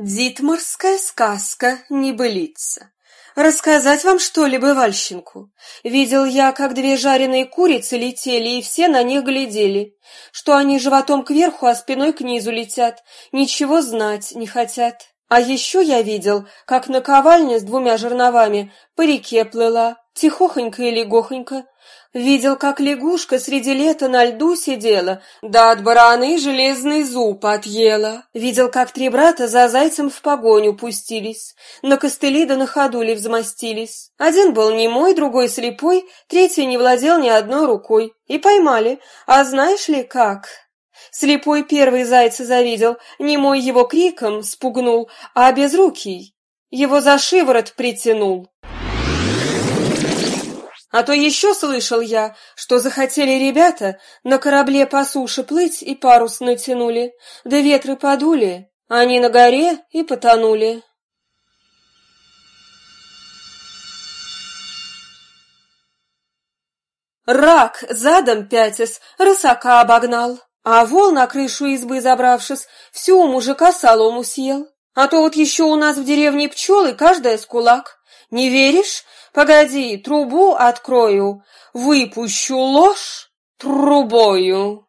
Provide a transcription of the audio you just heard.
Дитмарская сказка небылица. Рассказать вам, что ли, бывальщинку? Видел я, как две жареные курицы летели, и все на них глядели, что они животом кверху, а спиной к низу летят, ничего знать не хотят. А еще я видел, как наковальня с двумя жерновами по реке плыла, тихохонько и легохонько, Видел, как лягушка среди лета на льду сидела, да от бараны железный зуб отъела. Видел, как три брата за зайцем в погоню пустились, на костыли да на ходули взмостились. Один был немой, другой слепой, третий не владел ни одной рукой. И поймали. А знаешь ли как? Слепой первый зайца завидел, немой его криком спугнул, а безрукий его за шиворот притянул. А то еще слышал я, что захотели ребята на корабле по суше плыть и парус натянули, да ветры подули, они на горе и потонули. Рак задом пятясь рысака обогнал, а вол на крышу избы забравшись, всю у мужика солому съел. А то вот еще у нас в деревне пчелы каждая с кулак. Не веришь? Погоди, трубу открою, выпущу ложь трубою.